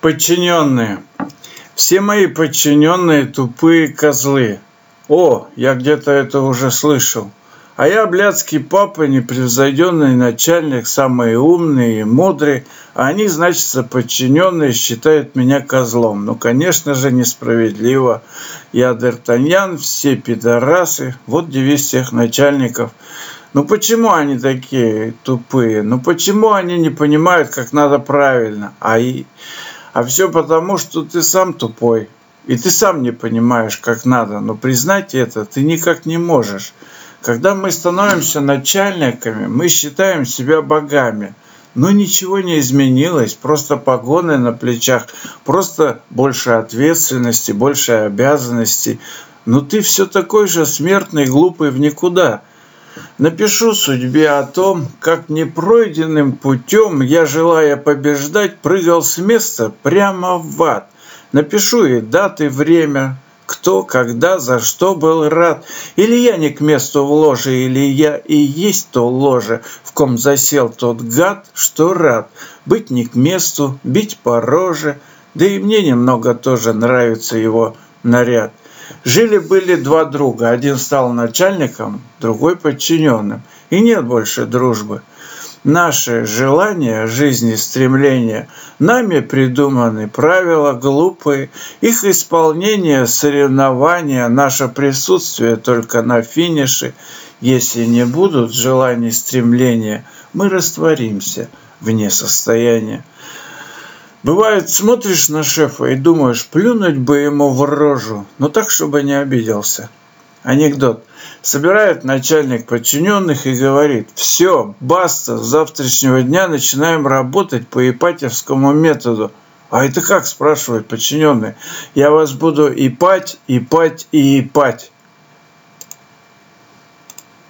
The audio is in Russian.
Подчиненные. Все мои подчиненные тупые козлы. О, я где-то это уже слышал. А я, блядский папа, непревзойденный начальник, самый умный и мудрый, а они, значит, подчиненные считают меня козлом. Ну, конечно же, несправедливо. Я Д'Артаньян, все пидорасы. Вот девиз всех начальников. Ну почему они такие тупые? Ну почему они не понимают, как надо правильно? А и а все потому, что ты сам тупой. И ты сам не понимаешь, как надо. Но признать это ты никак не можешь. Когда мы становимся начальниками, мы считаем себя богами. Но ничего не изменилось, просто погоны на плечах, просто больше ответственности, больше обязанностей. Но ты все такой же смертный, глупый в никуда – Напишу судьбе о том, как непройденным путем я, желая побеждать, прыгал с места прямо в ад. Напишу и даты, время, кто, когда, за что был рад. Или я не к месту в ложе, или я и есть то ложе, в ком засел тот гад, что рад. Быть не к месту, бить по роже, да и мне немного тоже нравится его наряд. Жили-были два друга. Один стал начальником, другой подчиненным. И нет больше дружбы. Наши желания, жизни, стремления нами придуманы правила глупые, их исполнение, соревнования, наше присутствие только на финише. Если не будут желаний, стремления, мы растворимся вне состояния. Бывает, смотришь на шефа и думаешь, плюнуть бы ему в рожу, но так, чтобы не обиделся. Анекдот. Собирает начальник подчиненных и говорит, все, баста, с завтрашнего дня начинаем работать по ипатьевскому методу. А это как, спрашивает подчиненный. Я вас буду ипать, ипать и ипать.